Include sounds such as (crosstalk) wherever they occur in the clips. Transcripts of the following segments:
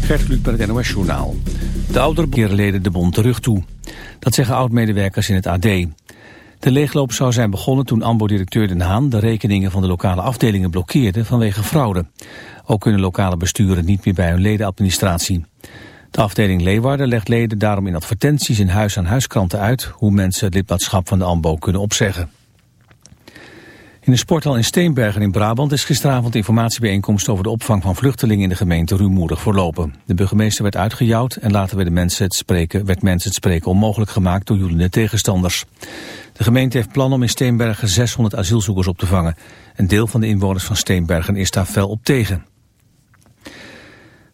Gert Kluk bij het NOS Journaal. De oudere leden de bond terug toe. Dat zeggen oud-medewerkers in het AD. De leegloop zou zijn begonnen toen AMBO-directeur Den Haan... de rekeningen van de lokale afdelingen blokkeerde vanwege fraude. Ook kunnen lokale besturen niet meer bij hun ledenadministratie. De afdeling Leeuwarden legt leden daarom in advertenties in huis-aan-huiskranten uit... hoe mensen het lidmaatschap van de AMBO kunnen opzeggen. In de sporthal in Steenbergen in Brabant is gisteravond informatiebijeenkomst over de opvang van vluchtelingen in de gemeente rumoerig verlopen. De burgemeester werd uitgejouwd en later werd, mensen het spreken, werd mensen het spreken onmogelijk gemaakt door joelende tegenstanders. De gemeente heeft plan om in Steenbergen 600 asielzoekers op te vangen. Een deel van de inwoners van Steenbergen is daar fel op tegen.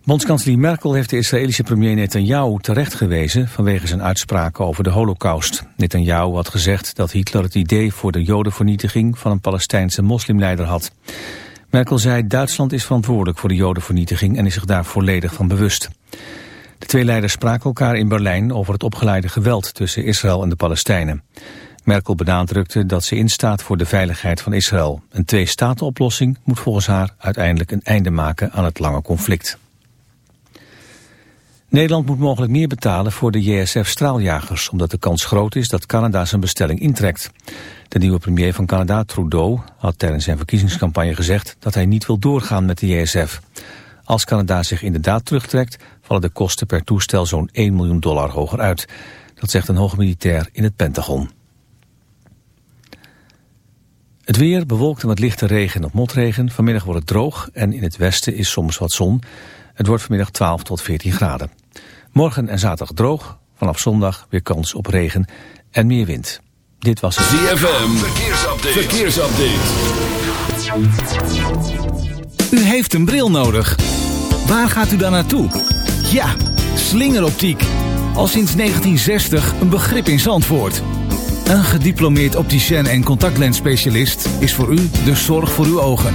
Bondskanselier Merkel heeft de Israëlische premier Netanyahu terecht gewezen vanwege zijn uitspraken over de holocaust. Netanyahu had gezegd dat Hitler het idee voor de jodenvernietiging van een Palestijnse moslimleider had. Merkel zei Duitsland is verantwoordelijk voor de jodenvernietiging en is zich daar volledig van bewust. De twee leiders spraken elkaar in Berlijn over het opgeleide geweld tussen Israël en de Palestijnen. Merkel benadrukte dat ze instaat voor de veiligheid van Israël. Een twee-staten-oplossing moet volgens haar uiteindelijk een einde maken aan het lange conflict. Nederland moet mogelijk meer betalen voor de JSF-straaljagers... omdat de kans groot is dat Canada zijn bestelling intrekt. De nieuwe premier van Canada, Trudeau, had tijdens zijn verkiezingscampagne gezegd... dat hij niet wil doorgaan met de JSF. Als Canada zich inderdaad terugtrekt... vallen de kosten per toestel zo'n 1 miljoen dollar hoger uit. Dat zegt een hoge militair in het Pentagon. Het weer bewolkt wat lichte regen of motregen. Vanmiddag wordt het droog en in het westen is soms wat zon. Het wordt vanmiddag 12 tot 14 graden. Morgen en zaterdag droog. Vanaf zondag weer kans op regen en meer wind. Dit was het ZFM. Verkeersupdate. Verkeersupdate. U heeft een bril nodig. Waar gaat u dan naartoe? Ja, slingeroptiek. Al sinds 1960 een begrip in Zandvoort. Een gediplomeerd opticien en contactlensspecialist is voor u de zorg voor uw ogen.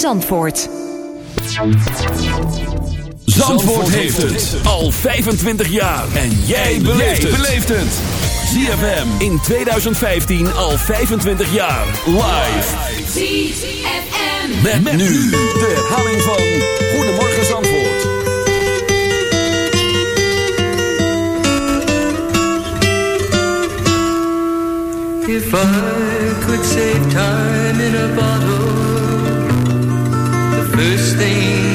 Zandvoort. Zandvoort heeft het al 25 jaar. En jij beleeft het. ZFM in 2015 al 25 jaar. Live. ZFM. Met, met nu de herhaling van Goedemorgen Zandvoort. If I could save time in a bottle, thing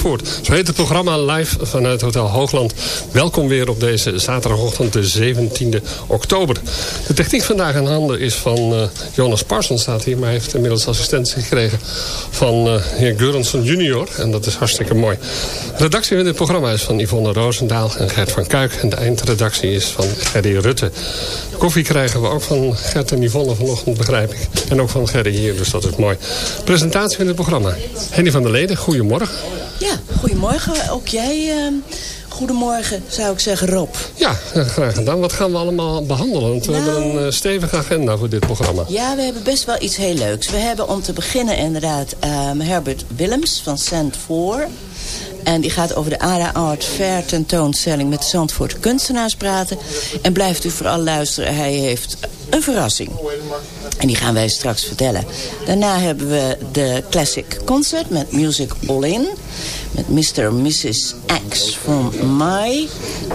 Zandvoort. Zo heet het programma live vanuit Hotel Hoogland. Welkom weer op deze zaterdagochtend de 17e oktober. De techniek vandaag in handen is van uh, Jonas Parsons staat hier. Maar hij heeft inmiddels assistentie gekregen van uh, heer Gurrenson junior. En dat is hartstikke mooi. Redactie van dit programma is van Yvonne Roosendaal en Gert van Kuik. En de eindredactie is van Gerry Rutte. Koffie krijgen we ook van Gert en Yvonne vanochtend, begrijp ik. En ook van Gerry hier, dus dat is mooi. Presentatie van het programma. Henny van der Leden, goedemorgen. Ja, goedemorgen. Ook jij... Uh... Goedemorgen, zou ik zeggen, Rob. Ja, graag gedaan. Wat gaan we allemaal behandelen? Want we Nou- hebben een uh, stevige agenda voor dit programma. Ja, we hebben best wel iets heel leuks. We hebben om te beginnen inderdaad um, Herbert Willems van Cent 4. En die gaat over de ADA Art Fair tentoonstelling met Zandvoort kunstenaars praten. En blijft u vooral luisteren, hij heeft een verrassing. En die gaan wij straks vertellen. Daarna hebben we de Classic Concert met Music All In. Met Mr. en Mrs. X van Mai.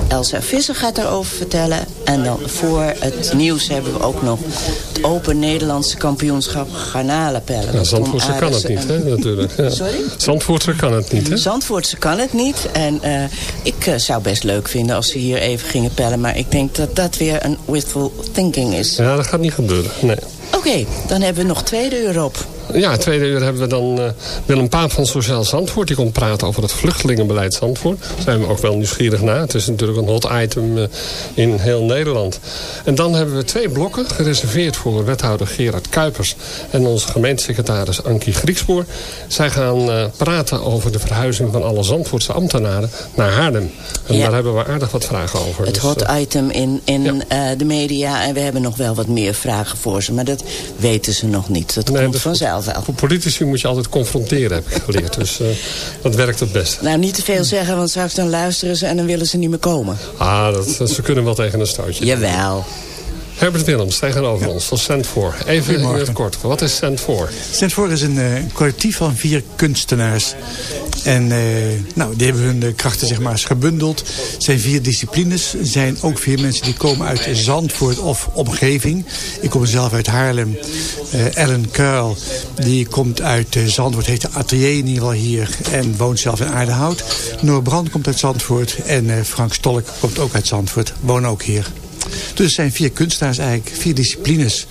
Elsa Visser gaat daarover vertellen. En dan voor het nieuws hebben we ook nog het Open Nederlandse Kampioenschap garnalenpellen. Ja, Zandvoortse kan het niet, hè, natuurlijk. (laughs) Ja. Sorry? Zandvoortse kan het niet, hè? Zandvoortse kan het niet. En uh, ik uh, zou best leuk vinden als ze hier even gingen pellen. Maar ik denk dat dat weer een wishful thinking is. Ja, dat gaat niet gebeuren, nee. Oké, dan hebben we nog tweede uur op. Ja, tweede uur hebben we dan uh, Willem Paap van Sociaal Zandvoort. Die komt praten over het vluchtelingenbeleid Zandvoort. Daar zijn we ook wel nieuwsgierig naar. Het is natuurlijk een hot item uh, in heel Nederland. En dan hebben we twee blokken gereserveerd voor wethouder Gerard Kuipers... en onze gemeentesecretaris Ankie Griekspoor. Zij gaan uh, praten over de verhuizing van alle Zandvoortse ambtenaren naar Haarlem. En ja. daar hebben we aardig wat vragen over. Het dus, hot item in, in ja. de media. En we hebben nog wel wat meer vragen voor ze. Maar dat weten ze nog niet. Dat nee, komt dat Wel. Voor politici moet je altijd confronteren, heb ik geleerd. Dus uh, dat werkt het best. Nou, niet te veel zeggen, want straks dan luisteren ze en dan willen ze niet meer komen. Ah, dat, ze kunnen wel tegen een stootje. Jawel. Herbert Willems tegenover ons van Cent voor. Even in het kort, wat is Cent voor? Cent voor is een uh, collectief van vier kunstenaars. En uh, nou, die hebben hun uh, krachten zeg maar eens gebundeld. Het zijn vier disciplines. Zijn ook vier mensen die komen uit Zandvoort of omgeving. Ik kom zelf uit Haarlem. Uh, Ellen Kuil, die komt uit Zandvoort, heeft een atelier in ieder geval hier. En woont zelf in Aardehout. Noor Brand komt uit Zandvoort. En Frank Stolk komt ook uit Zandvoort. Woont ook hier. Dus het zijn vier kunstenaars eigenlijk, vier disciplines...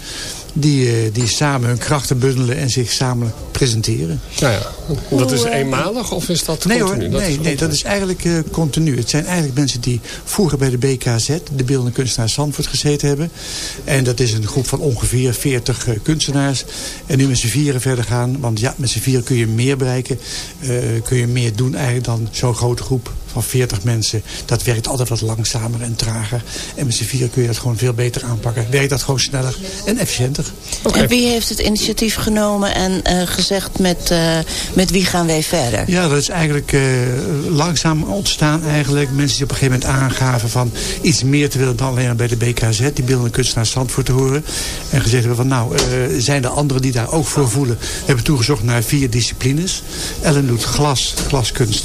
Die, die samen hun krachten bundelen en zich samen presenteren. Nou ja, dat is eenmalig of is dat nee, continu? Hoor, dat nee, is nee, dat is eigenlijk uh, continu. Het zijn eigenlijk mensen die vroeger bij de BKZ, de Beeldende Kunstenaars Zandvoort, gezeten hebben. En dat is een groep van ongeveer 40 uh, kunstenaars. En nu met z'n vieren verder gaan. Want ja, met z'n vieren kun je meer bereiken. Uh, kun je meer doen eigenlijk dan zo'n grote groep van 40 mensen. Dat werkt altijd wat langzamer en trager. En met z'n vieren kun je dat gewoon veel beter aanpakken. Werkt dat gewoon sneller en efficiënter. Okay. En wie heeft het initiatief genomen en uh, gezegd met, uh, met wie gaan wij verder? Ja, dat is eigenlijk uh, langzaam ontstaan eigenlijk. Mensen die op een gegeven moment aangaven van iets meer te willen dan alleen bij de BKZ. Die beeldende kunstenaars Zandvoort te horen. En gezegd hebben van nou, zijn er anderen die daar ook voor voelen. We hebben toegezocht naar vier disciplines. Ellen doet glas, glaskunst.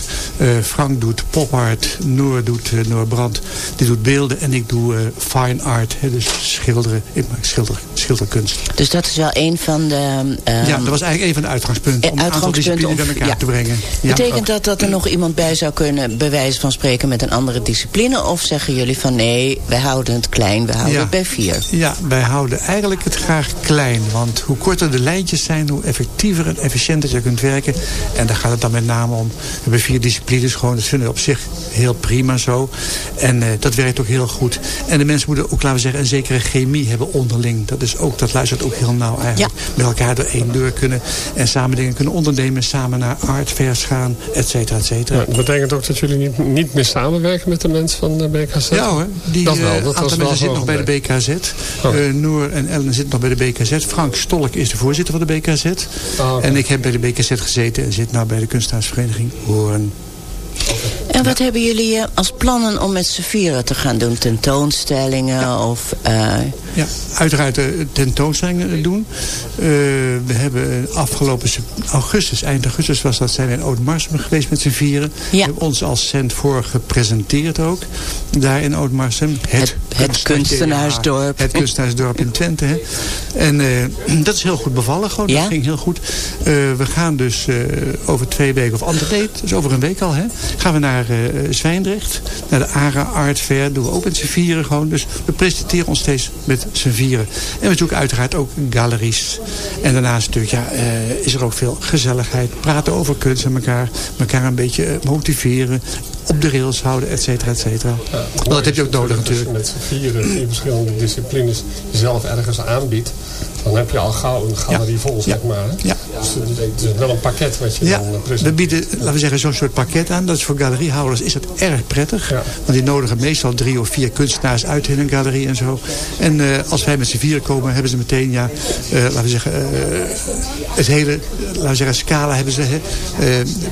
Frank doet pop art. Noor doet uh, Noor Brand. Die doet beelden. En ik doe uh, fine art. Dus schilderen. Ik maak schilder, schilderkunst. Dus dat is wel een van de... Um, ja, dat was eigenlijk een van de uitgangspunten. Om een aantal disciplines bij elkaar ja. te brengen. Ja, Betekent dat dat er nog iemand bij zou kunnen... bewijzen van spreken met een andere discipline? Of zeggen jullie van nee, wij houden het klein. We houden ja. het bij vier. Ja, wij houden eigenlijk het graag klein. Want hoe korter de lijntjes zijn... hoe effectiever en efficiënter je kunt werken. En daar gaat het dan met name om. We hebben vier disciplines gewoon. Dat vinden we op zich heel prima zo. En uh, dat werkt ook heel goed. En de mensen moeten ook, laten we zeggen, een zekere chemie hebben onderling. Dat, is ook, dat luistert ook heel nauw eigenlijk. Ja. Met elkaar door één deur kunnen. En samen dingen kunnen ondernemen. Samen naar artvers gaan, et cetera, et cetera. Ja, dat betekent ook dat jullie niet, niet meer samenwerken met de mensen van de BKZ? Ja hoor. Die, dat wel. Dat uh, was mensen zitten nog bij de BKZ. Oh. Uh, Noor en Ellen zitten nog bij de BKZ. Frank Stolk is de voorzitter van de BKZ. Oh, okay. En ik heb bij de BKZ gezeten en zit nou bij de kunstenaarsvereniging Hoorn. En wat hebben jullie eh, als plannen om met z'n vieren te gaan doen? Tentoonstellingen of... eh, Ja, uiteraard eh, tentoonstellingen doen. We hebben afgelopen augustus, eind augustus was dat, zijn we in Oud-Marsum geweest met z'n vieren. We hebben ons als cent voor gepresenteerd ook. Daar in Oud-Marsum. Het- het kunstenaarsdorp. Ja, het kunstenaarsdorp in Twente. Hè. En (clears throat) dat is heel goed bevallen gewoon. Dat ging heel goed. We gaan dus over twee weken, of andere nee, dus over een week al, hè, gaan we naar eh, Zwijndrecht. Naar de ARA Art Fair. Doen we ook met z'n vieren gewoon. Dus we presenteren ons steeds met z'n vieren. En we zoeken uiteraard ook galeries. En daarnaast natuurlijk, ja, eh, is er ook veel gezelligheid. Praten over kunst en elkaar. elkaar een beetje eh, motiveren. Op de rails houden, et cetera, et cetera. Want dat heb je ook nodig natuurlijk. Als je met z'n vieren, vier verschillende disciplines jezelf ergens aanbiedt... dan heb je al gauw een galerie vol, zeg maar. hè? Ja. Dus het is wel een pakket wat je Ja, dan eh, we presenteert. bieden, laten we zeggen, zo'n soort pakket aan. Dat is voor galeriehouders is dat erg prettig. Ja. Want die nodigen meestal drie of vier kunstenaars uit in een galerie en zo. En eh, als wij met z'n vieren komen, hebben ze meteen, ja, eh, laten we zeggen, eh, het hele, eh, laten we zeggen, scala hebben ze eh,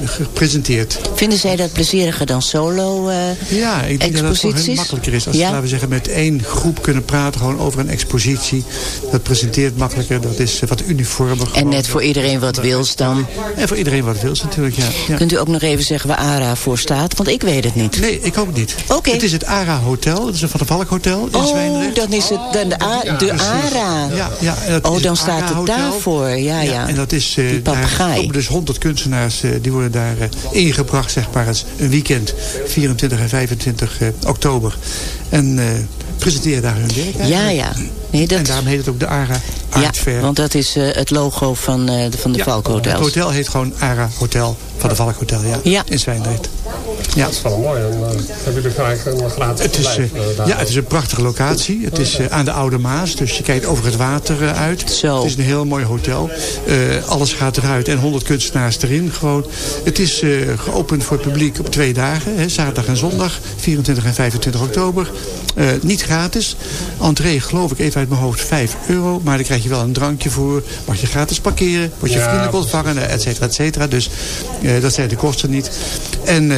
gepresenteerd. vinden zij dat plezieriger dan solo eh, Ja, ik denk dat het voor hen exposities? makkelijker is. Als Ja? ze, laten we zeggen, met één groep kunnen praten gewoon over een expositie. Dat presenteert makkelijker, dat is eh, wat uniformer. En net voor iedereen wat wils dan. En voor iedereen wat wil natuurlijk, ja. ja. Kunt u ook nog even zeggen waar ARA voor staat? Want ik weet het niet. Nee, ik ook niet. Oké. Het is het ARA Hotel. Het is een Van der Valk Hotel in Oh, Zwijndrecht. dan is het de, de, A- de ARA. Ja, ja, Oh, dan het staat het daarvoor. Ja, ja. En dat is, eh, Die daar papegaai. komen dus 100 kunstenaars, eh, die worden daar eh, ingebracht, zeg maar, het is een weekend. 24 en 25 eh, oktober. En eh, presenteren daar hun werk Ja, ja. Nee, dat, En daarom heet het ook de ARA ja, Art Fair. want dat is eh, het logo van, eh, de, van de Ja, Valk Het Hotels. hotel heet gewoon ARA Hotel van de Valk Hotel, ja. Ja. In Zwijndrecht. Ja. Dat is wel mooi. Dan eh, hebben jullie gelijk een gratis Het is, verblijf, daar. ja, het is een prachtige locatie. Het is eh, aan de Oude Maas, dus je kijkt over het water uit. Zo. Het is een heel mooi hotel. Eh, alles gaat eruit en 100 kunstenaars erin gewoon. Het is eh, geopend voor het publiek op twee dagen. Hè, zaterdag en zondag, 24 en 25 oktober. Eh, niet gratis. Entree geloof ik even uit mijn hoofd 5 euro. Maar daar krijg je wel een drankje voor. Mag je gratis parkeren. Word je Ja, vriendelijk ontvangen, et cetera, et cetera. Dus eh, dat zijn de kosten niet. En... eh,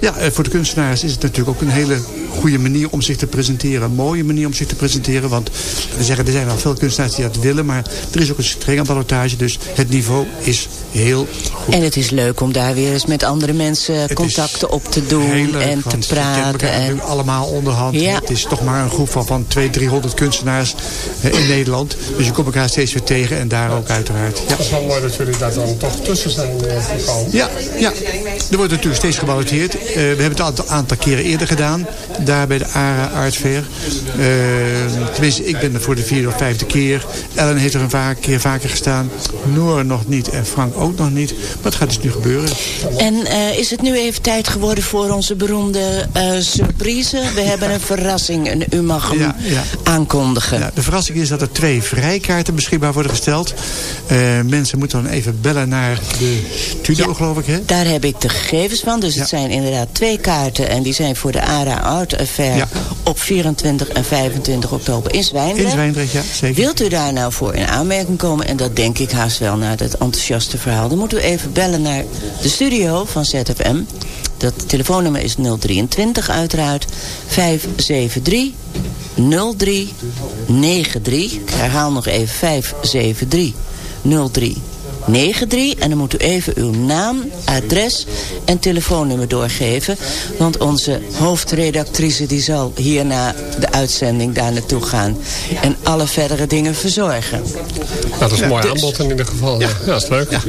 ja, eh, voor de kunstenaars is het natuurlijk ook een hele goede manier om zich te presenteren. Een mooie manier om zich te presenteren. Want we zeggen, er zijn wel veel kunstenaars die dat willen. Maar er is ook een strenge ballotage. Dus het niveau is heel goed. En het is leuk om daar weer eens met andere mensen Het contacten op te doen Heel leuk, en te praten. En, allemaal onderhand. Ja. Het is toch maar een groep van, van 200, 300 kunstenaars eh, in Nederland. Dus je komt elkaar steeds weer tegen en daar ook uiteraard. Ja. Het is wel mooi dat jullie daar dan toch tussen zijn eh, gekomen. Ja, ja, er wordt natuurlijk steeds geballoteerd. Eh, we hebben het een aantal keren eerder gedaan. Daar bij de ARA Art Fair. Eh, tenminste, ik ben er voor de vierde of vijfde keer. Ellen heeft er een vaak, keer vaker gestaan. Noor nog niet en Frank ook nog niet. Maar het gaat dus nu gebeuren. en eh, is het nu even tijd geworden voor onze beroemde eh, surprise? We (laughs) hebben een verrassing en u mag hem Ja, ja. aankondigen. Ja, de verrassing is dat er twee vrijkaarten beschikbaar worden gesteld. Eh, mensen moeten dan even bellen naar de studio, Ja. geloof ik. Hè? Daar heb ik de gegevens van. Dus het zijn inderdaad twee kaarten. En die zijn voor de ARA Art Affair Ja. Op 24 en 25 oktober in Zwijndrecht. In Zwijndrecht, ja, zeker. Wilt u daar nou voor in aanmerking komen? En dat denk ik haast wel naar dat enthousiaste verhaal. Dan moet u even bellen naar de studio van ZFM. Dat telefoonnummer is 023 uiteraard. 573 0393. Ik herhaal nog even 573 0393. En dan moet u even uw naam, adres en telefoonnummer doorgeven. Want onze hoofdredactrice die zal hierna de uitzending daar naartoe gaan. En alle verdere dingen verzorgen. Nou, dat is een mooi dus- aanbod in ieder geval. Ja, ja dat is leuk. Ja.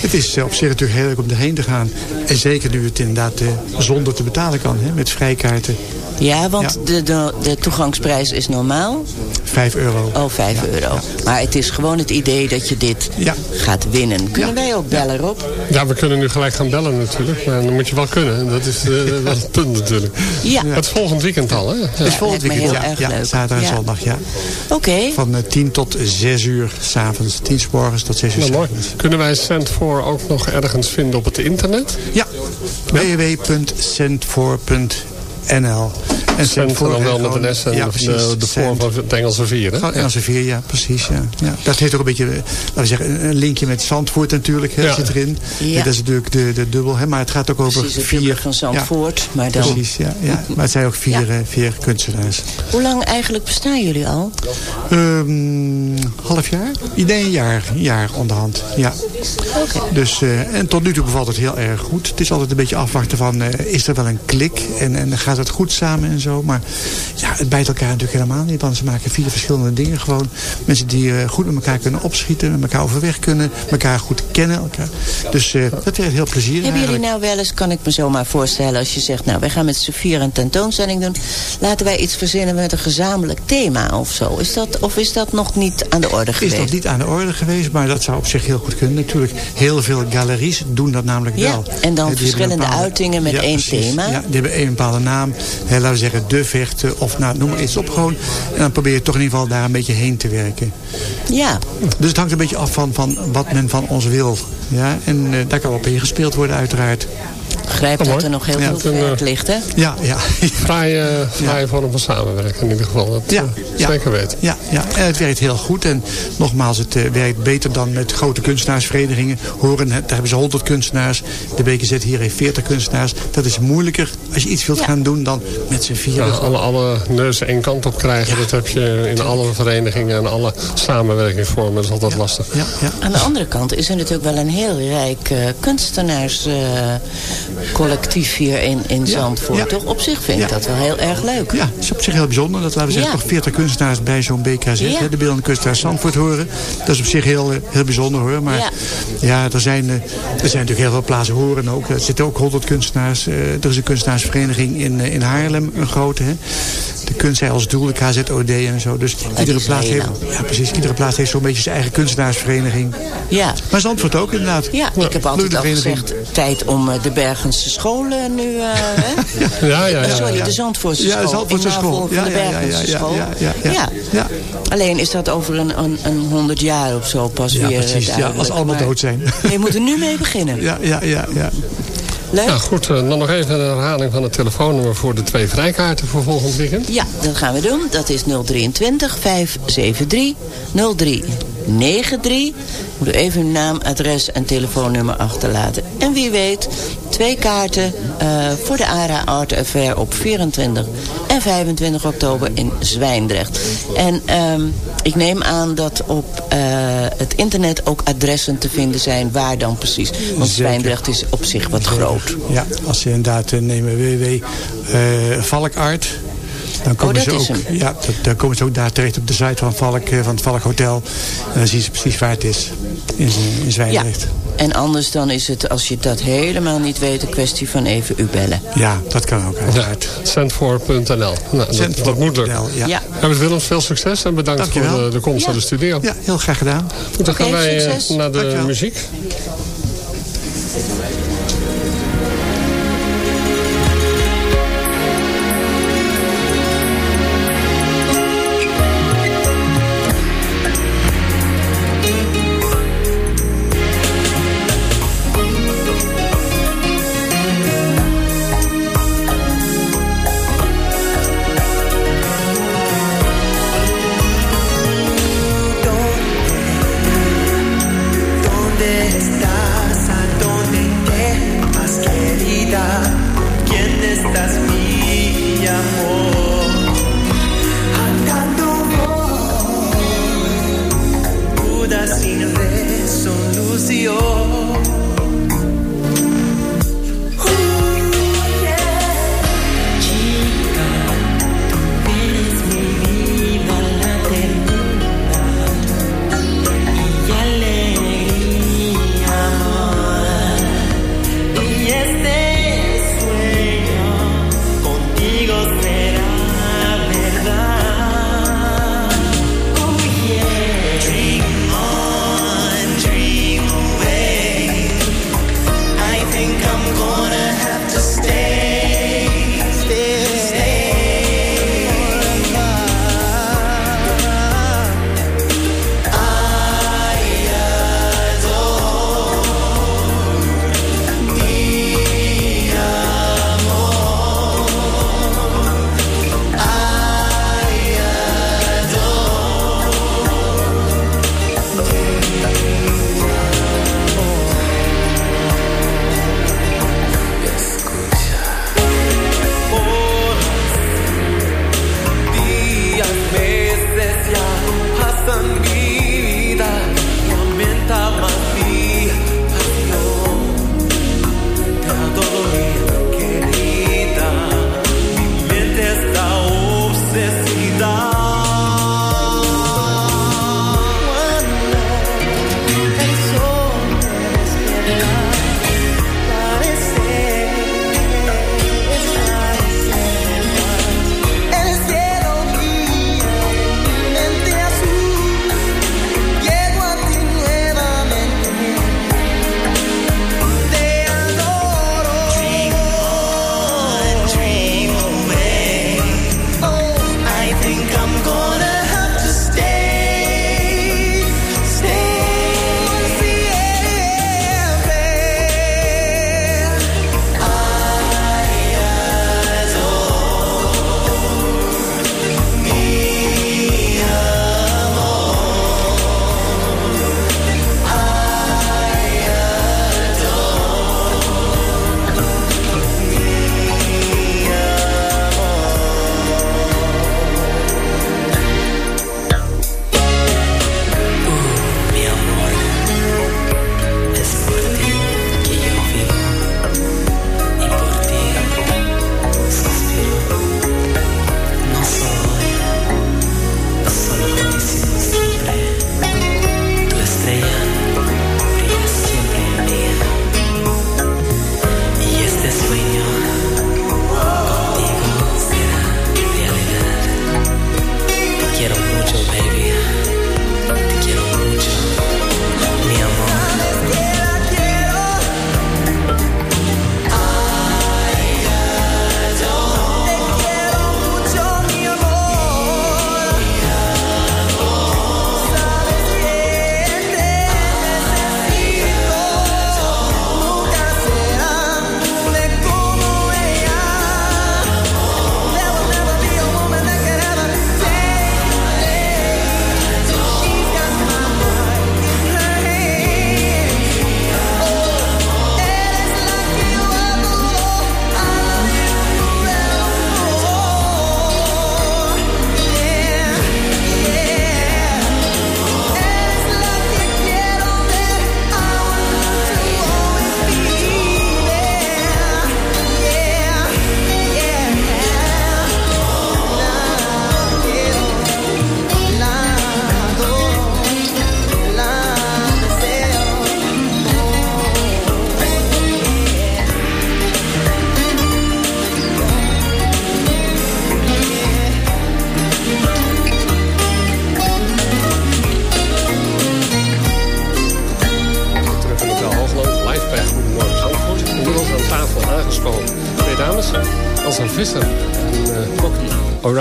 Het is eh, op zich natuurlijk heel leuk om erheen te gaan. En zeker nu het inderdaad eh, zonder te betalen kan, hè, met vrijkaarten. Ja, want Ja. De, de, de toegangsprijs is normaal. 5 euro. Oh, 5 Ja, euro. ja. Maar het is gewoon het idee dat je dit gaat winnen. Kunnen wij ook bellen, Rob? Ja, we kunnen nu gelijk gaan bellen natuurlijk. Maar dan moet je wel kunnen. Dat is eh, wel het punt natuurlijk. Ja. Het is volgend weekend al, hè? Het is volgend weekend, heel ja, erg ja, leuk. zaterdag en zondag, ja. Oké. Van eh, 10 tot 6 uur s'avonds. 10 s morgens tot 6 uur Nou, mooi. Kunnen wij Cent voor ook nog ergens vinden op het internet? Ja, www.centfor.nl NL. En Cent dan wel met een S en ja, precies, de, de vorm van het Engelse vier, hè? Engelse vier, ja, precies. Ja. Ja. Dat heeft ook een beetje, laten we zeggen, een linkje met Zandvoort natuurlijk, hè, zit erin. Ja. Dat is natuurlijk de, de dubbel, hè, maar het gaat ook over precies, vier... van Zandvoort, maar dan... Precies, ja, ja. Maar het zijn ook vier, uh, vier kunstenaars. Hoe lang eigenlijk bestaan jullie al? Um, half jaar? Nee, een jaar, jaar onderhand, ja. Okay. Dus, uh, en tot nu toe bevalt het heel erg goed. Het is altijd een beetje afwachten van, uh, is er wel een klik en, en gaat het goed samen en zo. Maar ja, het bijt elkaar natuurlijk helemaal niet. Want ze maken vier verschillende dingen gewoon. Mensen die uh, goed met elkaar kunnen opschieten. Met elkaar overweg kunnen. Elkaar goed kennen. Elkaar. Dus uh, dat werkt heel plezierig Hebben jullie nou wel eens, kan ik me zomaar voorstellen. Als je zegt, nou wij gaan met z'n vier een tentoonstelling doen. Laten wij iets verzinnen met een gezamenlijk thema of zo. Is dat, of is dat nog niet aan de orde geweest? Is nog niet aan de orde geweest. Maar dat zou op zich heel goed kunnen. Natuurlijk, heel veel galeries doen dat namelijk ja, wel. En dan die verschillende bepaalde, uitingen met ja, één precies, thema. Ja, die hebben één bepaalde naam. Laten we zeggen, de vechten. Of nou, noem maar iets op gewoon. En dan probeer je toch in ieder geval daar een beetje heen te werken. Ja. Dus het hangt een beetje af van, van wat men van ons wil. Ja, en uh, daar kan op ingespeeld worden uiteraard. Begrijp dat er nog heel ja, veel werk ligt, hè? Ja, ja. (laughs) Fraaie, fraaie vorm van samenwerken in ieder geval. Dat ja, ja, zeker weten. Ja, ja, en het werkt heel goed. En nogmaals, het uh, werkt beter dan met grote kunstenaarsverenigingen. Horen, daar hebben ze 100 kunstenaars. De BKZ hier heeft 40 kunstenaars. Dat is moeilijker als je iets wilt gaan doen dan met z'n vieren. Ja, alle, alle neuzen één kant op krijgen. Dat heb je in alle verenigingen en alle samenwerkingsvormen. Dat is altijd lastig. Ja, ja. Aan de andere kant is er natuurlijk wel een heel rijk uh, kunstenaars... Collectief hier in, in Zandvoort. Ja. Toch op zich vind ik dat wel heel erg leuk. Ja, het is op zich heel bijzonder. Dat laten we zeggen, toch 40 kunstenaars bij zo'n BKZ. Hè, de beeldende kunstenaars Zandvoort horen. Dat is op zich heel, heel bijzonder hoor. Maar ja, er, zijn, er zijn natuurlijk heel veel plaatsen horen ook. Er zitten ook 100 kunstenaars. er is een kunstenaarsvereniging in, in Haarlem, een grote. Hè. De kunst als doel, de KZOD en zo. Dus iedere plaats, heeft, ja, precies, iedere plaats heeft zo'n beetje zijn eigen kunstenaarsvereniging. Ja. Maar Zandvoort ook inderdaad. Ja, ik heb altijd al gezegd, tijd om de Bergense scholen nu... Uh, hè? (laughs) Ja, ja, ja. Sorry, de Zandvoortse school. Ja, de Zandvoortse school. Ja, de Bergense school. Ja, ja, ja, ja, Alleen is dat over een, een, een 100 jaar of zo pas ja, weer precies, Ja, als ze allemaal maar dood zijn. Je moet er nu mee beginnen. Ja, ja, ja. ja. Leuk. Nou goed, dan nog even een herhaling van het telefoonnummer voor de twee vrijkaarten voor volgend weekend. Ja, dat gaan we doen. Dat is 023 573 0393. Moet u even uw naam, adres en telefoonnummer achterlaten. En wie weet, twee kaarten uh, voor de ARA Art Affair op 24 en 25 oktober in Zwijndrecht. En um, ik neem aan dat op uh, het internet ook adressen te vinden zijn waar dan precies. Want Zwijndrecht is op zich wat groot. Ja, als je inderdaad uh, nemen www uh, Valkart. Dan komen, oh, ze ook, ja, dan komen ze ook daar terecht op de site van, Valk, van het Valk Hotel. En dan zien ze precies waar het is in, in Zwijndrecht. Ja. En anders dan is het, als je dat helemaal niet weet, een kwestie van even u bellen. Ja, dat kan ook uiteraard. Ja. Nou, dat, dat moet lukken. Ja. ja. Herbert Willems, veel succes en bedankt Dankjewel. voor de, de komst Ja. naar de studio. Ja, heel graag gedaan. Goed, dan gaan wij eh, succes. naar de Dankjewel. muziek.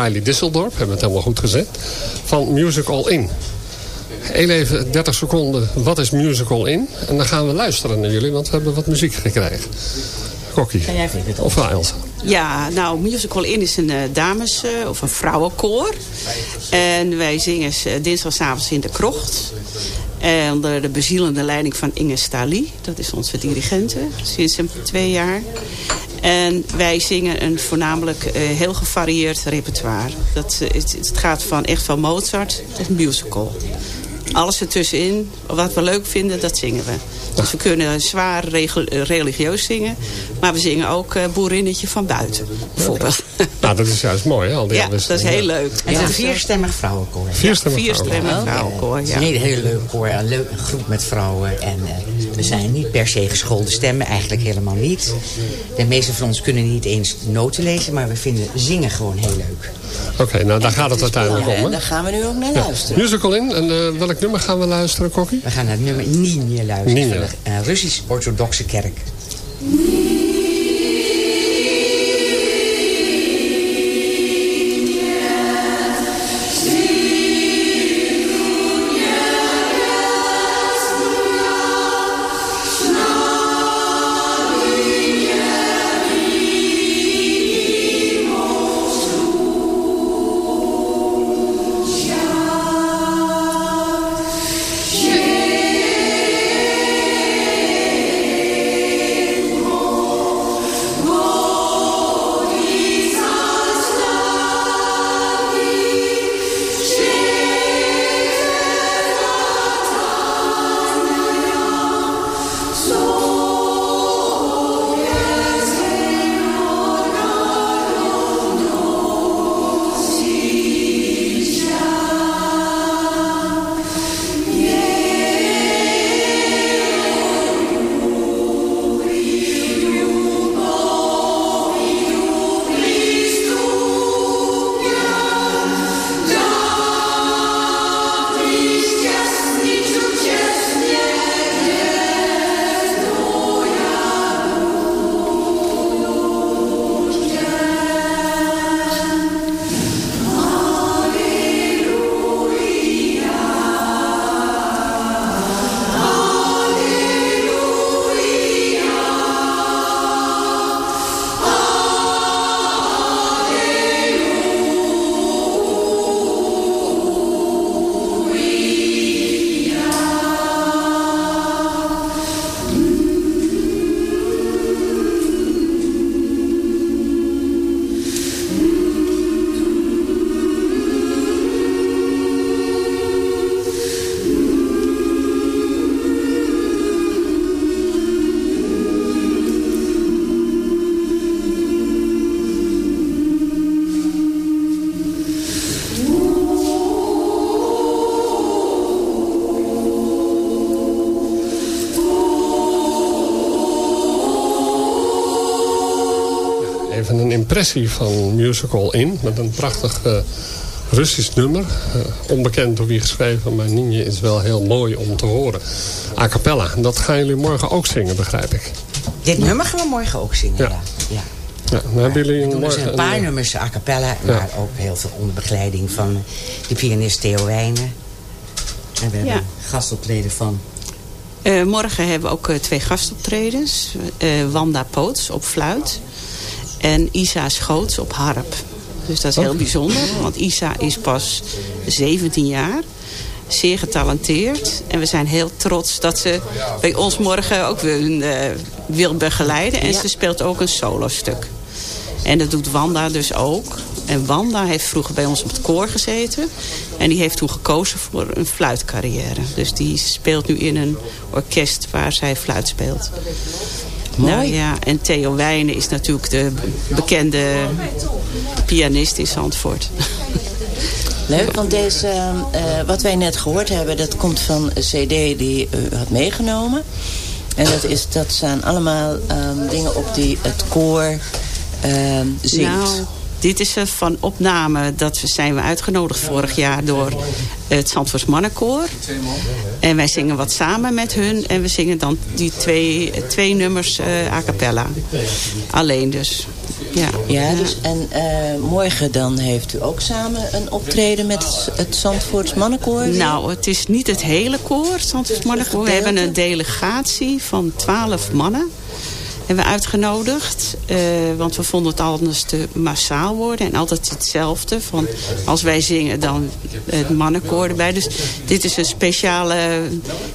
O'Reilly Disseldorp. Hebben het helemaal goed gezet. Van Musical In. Heel even 30 seconden. Wat is Musical In? En dan gaan we luisteren naar jullie. Want we hebben wat muziek gekregen. Kokkie. Ga jij het Of Elsa. Ja, nou, Musical In is een uh, dames- uh, of een vrouwenkoor. En wij zingen dinsdagavond in de krocht. onder de bezielende leiding van Inge Stali. Dat is onze dirigente sinds een twee jaar. En wij zingen een voornamelijk uh, heel gevarieerd repertoire. Dat, uh, het, het, gaat van echt van Mozart tot musical. Alles ertussenin, wat we leuk vinden, dat zingen we. Dus we kunnen zwaar religieus zingen. Maar we zingen ook uh, Boerinnetje van buiten, bijvoorbeeld. Nou, dat is juist mooi, hè? Al die ja, dat is heel leuk. Het is een vierstemmig vrouwenkoor. Vierstemmig, ja, vierstemmig vrouwenkoor, ja. Het is een hele leuke koor, een leuke groep met vrouwen. En uh, we zijn niet per se geschoolde stemmen, eigenlijk helemaal niet. De meeste van ons kunnen niet eens noten lezen, maar we vinden zingen gewoon heel leuk. Oké, okay, nou daar gaat het uiteindelijk om. En daar gaan we nu ook naar ja. luisteren. Musical in. En uh, welk nummer gaan we luisteren, Kokkie? We gaan naar het nummer Ninje luisteren. Ninje. Van de uh, Russisch-Orthodoxe kerk. Impressie van Musical In. Met een prachtig uh, Russisch nummer. Uh, onbekend door wie geschreven, maar Ninje is wel heel mooi om te horen. A cappella. Dat gaan jullie morgen ook zingen, begrijp ik. Dit nummer gaan we morgen ook zingen, ja. ja. ja. dan hebben jullie we doen morgen dus een paar nummers a cappella, maar ook heel veel onder begeleiding van de pianist Theo Wijnen. En we hebben ja. gastoptreden van uh, morgen hebben we ook uh, twee gastoptredens. Uh, Wanda Poots op fluit. En Isa Schoots op harp. Dus dat is heel bijzonder. Want Isa is pas 17 jaar. Zeer getalenteerd. En we zijn heel trots dat ze bij ons morgen ook uh, wil begeleiden. En ze speelt ook een solostuk. En dat doet Wanda dus ook. En Wanda heeft vroeger bij ons op het koor gezeten. En die heeft toen gekozen voor een fluitcarrière. Dus die speelt nu in een orkest waar zij fluit speelt. Mooi. Nou ja, en Theo Wijnen is natuurlijk de bekende pianist in Zandvoort. (laughs) Leuk, want deze, uh, wat wij net gehoord hebben... dat komt van een cd die u had meegenomen. En dat, is, dat zijn allemaal um, dingen op die het koor um, zingt. Nou, Dit is eh, van opname, dat we, zijn we uitgenodigd vorig jaar door het Zandvoorts Mannenkoor. En wij zingen wat samen met hun. En we zingen dan die twee, twee nummers uh, a cappella. Alleen dus. Ja, ja dus, en uh, morgen dan heeft u ook samen een optreden met het Zandvoorts Mannenkoor? Nou, het is niet het hele koor, het Zandvoorts Mannenkoor. We hebben een delegatie van twaalf mannen hebben we uitgenodigd. Uh, want we vonden het anders te massaal worden. En altijd hetzelfde. Van als wij zingen, dan het mannenkoor erbij. Dus dit is een speciale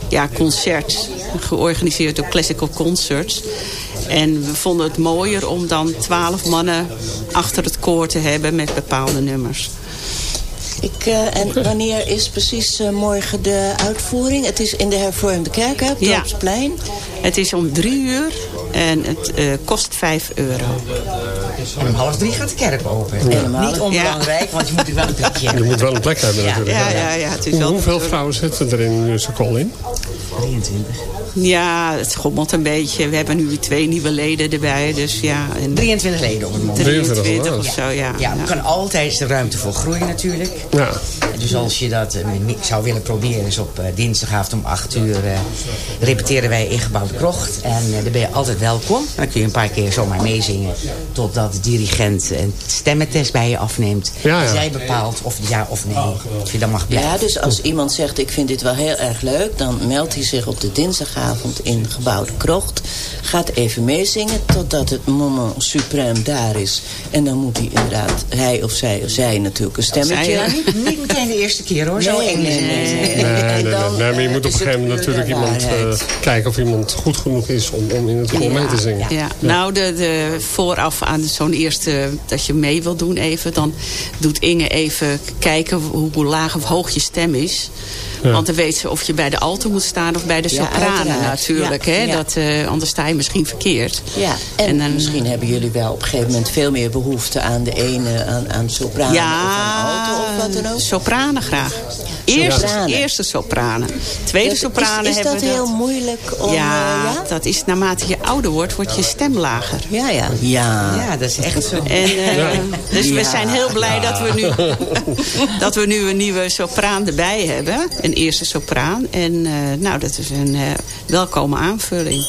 ja, concert. Georganiseerd door Classical Concerts. En we vonden het mooier om dan twaalf mannen achter het koor te hebben met bepaalde nummers. Ik, uh, en (laughs) wanneer is precies uh, morgen de uitvoering? Het is in de hervormde kerk, hè, op het ja. Het is om drie uur en het uh, kost vijf euro. En om half drie gaat de kerk open. Niet onbelangrijk, ja. want je moet wel een plekje hebben. Je moet wel een plek hebben natuurlijk. Ja, ja, ja, het is Hoe, hoeveel vrouwen zitten er in musical in? 23. Ja, het schommelt een beetje. We hebben nu twee nieuwe leden erbij. Dus ja, en 23 leden om het moment. 23 of zo, ja. Ja, er kan altijd de ruimte voor groeien natuurlijk. Ja. Dus als je dat zou willen proberen, is op dinsdagavond om 8 uur uh, repeteren wij in Gebouw de Krocht. En daar ben je altijd welkom. Dan kun je een paar keer zomaar meezingen totdat de dirigent een stemmentest bij je afneemt. Ja, ja. Zij bepaalt of ja of nee, of je dan mag blijven. Ja, dus als iemand zegt ik vind dit wel heel erg leuk, dan meldt hij zich op de dinsdagavond in Gebouw de Krocht. Gaat even meezingen totdat het moment suprême daar is. En dan moet hij inderdaad, hij of zij of zij natuurlijk een stemmetje. Ja, niet, niet meteen de eerste keer hoor, zo nee, eng is nee, nee. Nee, nee, nee, nee, maar je moet op een gegeven moment natuurlijk iemand uh, kijken of iemand goed genoeg is om, om in het koor mee te zingen. Ja, nou de, de vooraf aan zo'n eerste, dat je mee wil doen even, dan doet Inge even kijken hoe, hoe laag of hoog je stem is. Ja. Want dan weet ze of je bij de alto moet staan of bij de sopranen ja, natuurlijk. Ja, hè? ja. Dat, uh, anders sta je misschien verkeerd. Ja, en, en dan, misschien hebben jullie wel op een gegeven moment veel meer behoefte aan de ene, aan, aan sopranen ja, of aan alto of wat dan ook. sopranen graag. Eerste, eerste sopranen. Tweede dat, sopranen is, is hebben dat heel moeilijk om... Ja, uh, ja, dat is naarmate je ouder wordt, wordt je stem lager. Ja, ja. Ja, ja dat is echt zo. En, uh, ja. Dus we zijn heel blij dat, we nu, (laughs) dat we nu een nieuwe sopraan erbij hebben. Een eerste sopraan. En uh, nou, dat is een welkome aanvulling.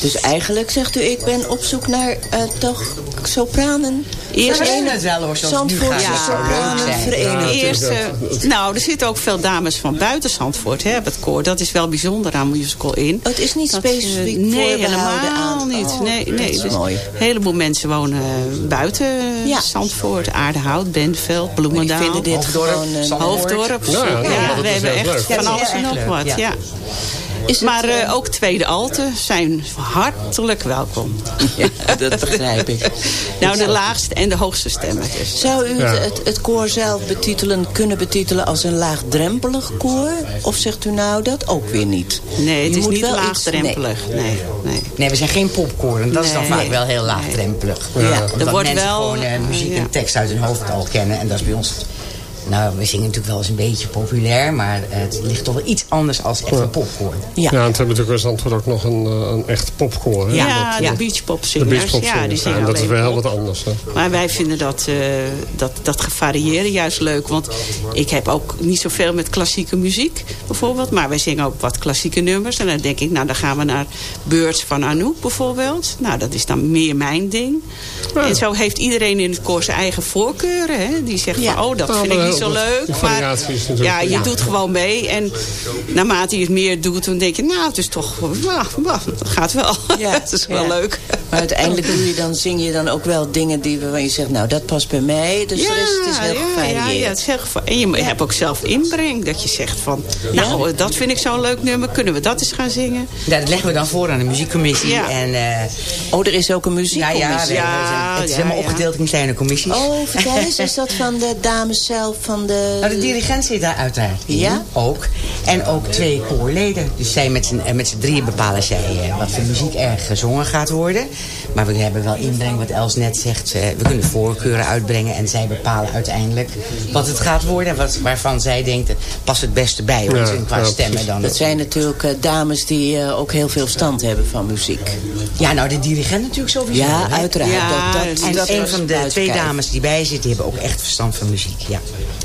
Dus eigenlijk zegt u, ik ben op zoek naar uh, toch sopranen. Eerst. Ja, sopranen verenigd. Eerst, uh, nou, er zitten ook veel dames van buiten Zandvoort, hè, het koor. Dat is wel bijzonder aan Musical In. Oh, het is niet dat, specifiek uh, Nee, helemaal aan. niet. Oh, nee, nee. Dus mooi. Een heleboel mensen wonen buiten ja. Zandvoort. Aardehout, Bentveld, Bloemendaal. Ik vind dit Hoofddorp. gewoon... Hoofddorp. Ja, ja, ja, ja we hebben echt leuk. van alles en nog wat. Ja. Is maar het, uh, ook tweede alten zijn hartelijk welkom. Ja, dat (laughs) begrijp ik. nou, de laagste en de hoogste stemmen. Dus. Zou u het, het, koor zelf betitelen, kunnen betitelen als een laagdrempelig koor? Of zegt u nou dat ook weer niet? Nee, het Je is moet niet wel laagdrempelig. Iets, nee. Nee, nee. nee, we zijn geen popkoor. En dat nee, is dan vaak wel heel laagdrempelig. Ja. Ja. Omdat er wordt mensen wel, gewoon uh, muziek en tekst uit hun hoofd al kennen. En dat is bij ons... Nou, we zingen natuurlijk wel eens een beetje populair, maar het ligt toch wel iets anders als echt een popkoor. Ja, ja en het hebben natuurlijk in Zandvoort ook nog een, een echt popkoor. Hè? Ja, dat, de ja. beachpopzingers. De beachpop ja, die zingen en dat is wel heel wat anders. Hè? Maar wij vinden dat, uh, dat, dat variëren juist leuk. Want ik heb ook niet zoveel met klassieke muziek bijvoorbeeld. Maar wij zingen ook wat klassieke nummers. En dan denk ik, nou dan gaan we naar Birds van Anouk bijvoorbeeld. Nou, dat is dan meer mijn ding. Ja. En zo heeft iedereen in het koor zijn eigen voorkeuren. Hè? Die zegt ja. van, oh dat vind ik niet zo leuk. Maar ja, je doet gewoon mee. En naarmate je het meer doet, dan denk je, nou, het is toch, nou, nou, dat gaat wel. Ja, (laughs) het is wel ja. leuk. Maar uiteindelijk doe je dan, zing je dan ook wel dingen die waarvan je zegt, nou, dat past bij mij. Dus ja, er is, het is heel ja, gevarieerd. Ja, ja, het is heel En je hebt ook zelf inbreng. Dat je zegt van, nou, dat vind ik zo'n leuk nummer. Kunnen we dat eens gaan zingen? Ja, dat leggen we dan voor aan de muziekcommissie. Ja. En, uh, oh, er is ook een muziekcommissie? Ja, ja, het is helemaal opgedeeld in kleine commissies. Oh, vertel eens, is dat van de dames zelf, van de... Nou, de dirigent zit daar uiteraard in, ja? ook. En ook twee koorleden. Dus zij met z'n, met z'n drieën bepalen zij uh, wat voor muziek er gezongen gaat worden. Maar we hebben wel inbreng, wat Els net zegt. we kunnen voorkeuren uitbrengen en zij bepalen uiteindelijk wat het gaat worden. Wat, waarvan zij denkt, past het beste bij ons Ja, en qua ja, stemmen dan. Dat zijn natuurlijk eh, dames die eh, ook heel veel verstand hebben van muziek. Ja, nou de dirigent natuurlijk sowieso. Ja, hè? uiteraard. Ja, dat, dat, En dat een van de twee dames die bij zitten, die hebben ook echt verstand van muziek. Ja.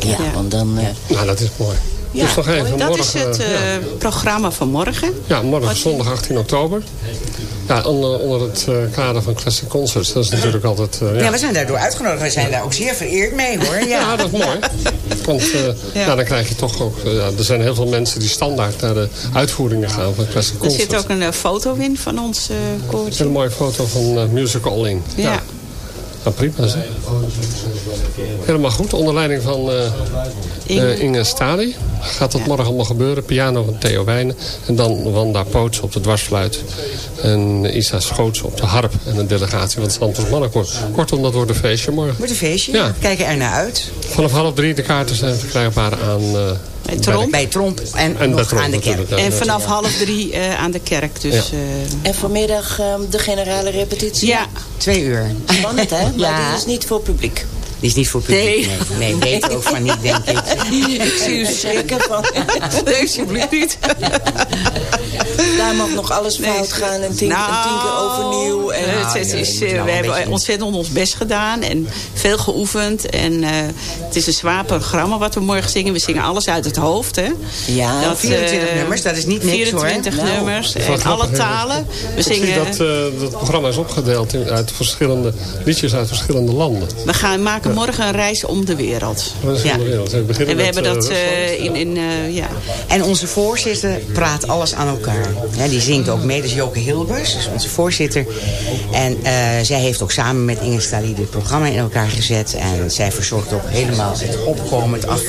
Ja, want dan... eh, Nou, dat is mooi. Ja, dus nog even dat morgen. is het ja. eh, programma van morgen. Ja, morgen Wat- zondag 18 oktober. Ja, onder, onder het eh, kader van Classic Concerts. Dat is natuurlijk altijd... eh, Ja. we zijn daardoor uitgenodigd. We zijn daar ook zeer vereerd mee hoor. Ja, (laughs) Ja, dat is mooi. Want eh, Ja. ja. dan krijg je toch ook... eh, ja, er zijn heel veel mensen die standaard naar de uitvoeringen gaan van Classic Er Concerts. zit ook een eh, foto in van ons eh Er koortje. zit een mooie foto van eh, Musical in. Ja. Nou, prima zeg. Helemaal goed. Onder leiding van eh Inge. eh, Inge Stadi gaat dat morgen allemaal gebeuren. Piano van Theo Wijnen. En dan Wanda Poots op de dwarsfluit. En Isa Schoots op de harp. En een delegatie van het Santos Mannenkoor. Kortom, dat wordt een feestje morgen. Wordt een feestje. Ja. We kijken er naar uit. Vanaf half drie de kaarten zijn verkrijgbaar aan... eh, Bij Tromp. Bij Tromp en, nog Tromp aan de kerk. En vanaf half drie eh, aan de kerk. Dus Ja. eh, en vanmiddag eh, de generale repetitie. ja, Twee uur. Spannend, hè? (laughs) Maar Ja. die is niet voor publiek. Die is niet voor publiek. Nee. Nee, nee weet ook van niet, denk ik. (laughs) Ik zie u schrikken van... nee, (laughs) alsjeblieft niet. (laughs) Daar mag nog alles Nee, fout gaan en tien, nou, en tien keer overnieuw. En, het, het ja, is, eh, nou we hebben beetje- ontzettend ons best gedaan en veel geoefend. En eh, het is een zwaar programma wat we morgen zingen. We zingen alles uit het hoofd. Hè. Ja, Dat, 24 eh, nummers, dat is niet niks, hoor. 24 Nou, nummers wel en alle talen. We Ik zie zingen... dat eh, dat programma is opgedeeld in, uit verschillende liedjes uit verschillende landen. We gaan maken morgen een reis om de wereld. Ja. in de wereld. We beginnen En we met, hebben dat eh, in, in eh, ja. En onze voorzitter praat alles aan elkaar. Ja, die zingt ook mee, dat is Joke Hilbers, dus onze voorzitter. En eh, zij heeft ook samen met Inge Stali dit programma in elkaar gezet. En zij verzorgt ook helemaal het opkomen, het af.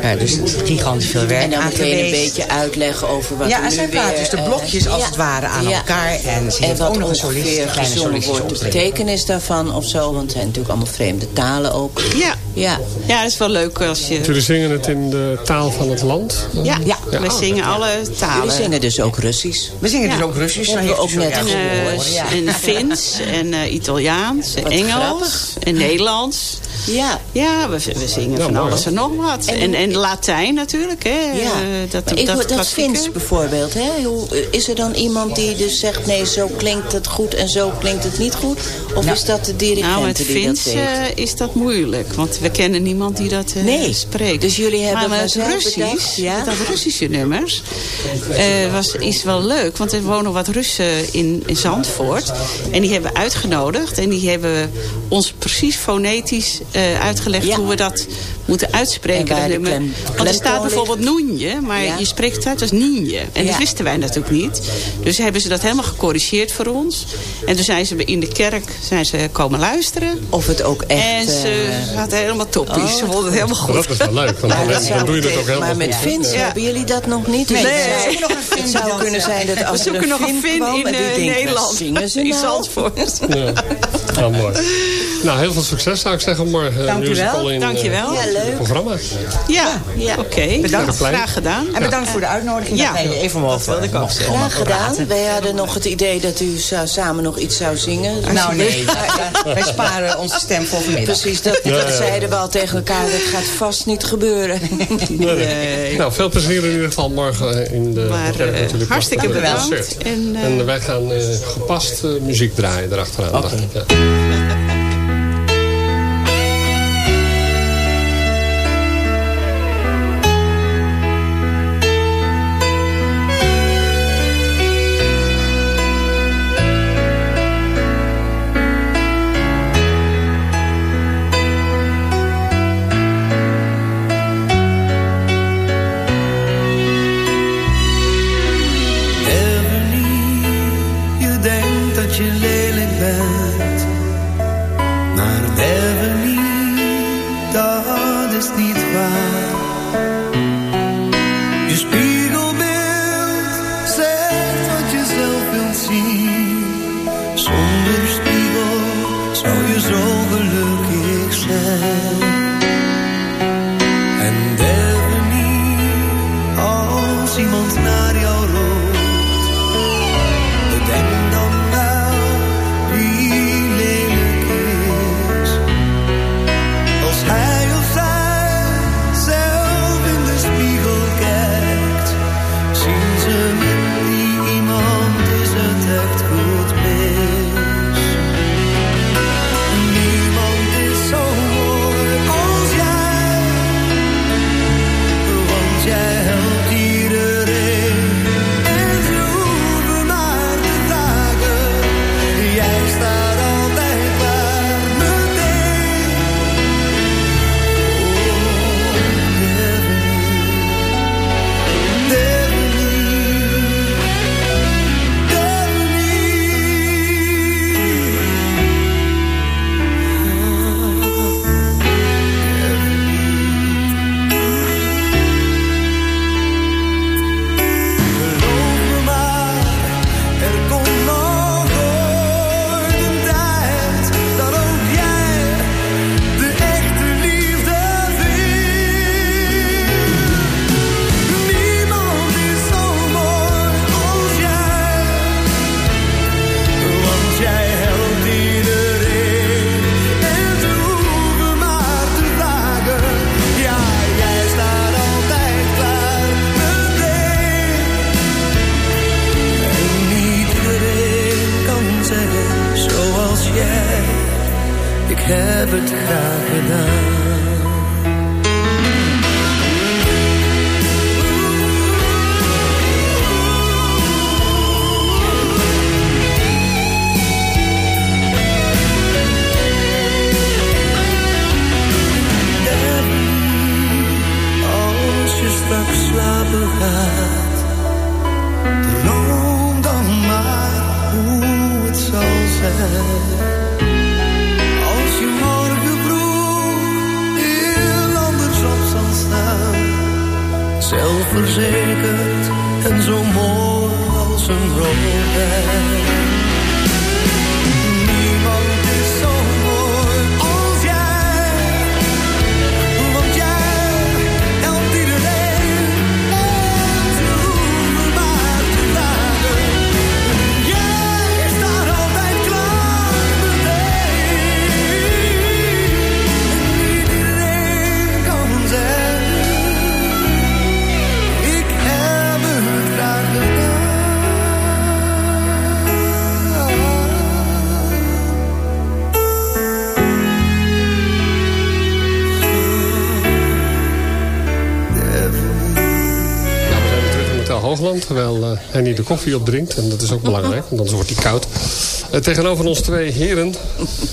Eh, dus het is gigantisch veel werk en dan aan meteen een beetje uitleggen over wat Ja, er en nu zij plaatst weer, dus de eh, blokjes als ja, het ware aan ja. elkaar. En ze heeft wat ook nog een solist, kleine wordt, de betekenis daarvan of zo. Want het zijn natuurlijk allemaal vreemde talen ook. Ja. Ja. ja, dat is wel leuk als je... Jullie zingen het in de taal van het land? Ja, Ja. we zingen alle talen. Zingen dus ook Russisch. We zingen dus ook Russisch. Hebben dan we heeft u ook net En, gehoord, ja. en Fins en eh, Italiaans en Engels grappig. en Nederlands. Ja. Ja, we, we zingen Ja, van mooi, alles en nog wat. En- En, en, Latijn natuurlijk, hè. Ja, Eh, dat, maar ik, dat, dat, dat. Fins bijvoorbeeld. Hè? Hoe, eh, is er dan iemand die dus zegt... nee, zo klinkt het goed en zo klinkt het niet goed? Of Nou, is dat de dirigent Nou, met die Fins dat weet? eh, is dat moeilijk. Want we kennen niemand die dat eh, Nee. spreekt. Dus jullie hebben maar met Russisch, ja? met dat Russische nummers, eh, was, is wel leuk. Want er wonen wat Russen in, in Zandvoort. En die hebben we uitgenodigd. En die hebben ons precies fonetisch eh, uitgelegd Ja. hoe we dat moeten uitspreken. De klem- Want er staat bijvoorbeeld Noenje, maar Ja. je spreekt het uit als Nienje. En Ja. dat wisten wij natuurlijk niet. Dus hebben ze dat helemaal gecorrigeerd voor ons. En toen zijn ze in de kerk zijn ze komen luisteren. Of het ook echt... En ze eh, zaten helemaal toppies. Oh. (laughs) Ze vonden het helemaal goed. dat is wel leuk, want maar dan, dan doe je dat ook helemaal Maar met Ja. hebben jullie dat nog niet? Nee. het zou- We zoeken nog een Het zou kunnen zijn dat We als er zoeken nog een kwam in eh, Nederland. zingen ze (laughs) In nou? Zandvoort. Ja. Nou, mooi. Nou, heel veel succes zou ik zeggen morgen. Dank u musical wel. Dank je wel. Ja, leuk. het programma. Ja, oké. Bedankt. Graag gedaan. En bedankt voor de uitnodiging. Ja, dat wij even dat mogen, wilde ik ook Graag gedaan. Wij hadden nog het idee dat u zou, samen nog iets zou zingen. Nou nee, wij sparen (laughs) onze stem voor vanmiddag. Precies, dat, Ja, dat ja. zeiden we al tegen elkaar. Dat gaat vast niet gebeuren. (laughs) Nee. Nou, veel plezier in ieder geval morgen in de Maar, kerk eh, natuurlijk. hartstikke bedankt. En, eh, En wij gaan eh, gepast muziek draaien erachteraan. dacht Henny de koffie opdrinkt. En dat is ook belangrijk, want anders wordt hij koud. Eh, tegenover ons twee heren.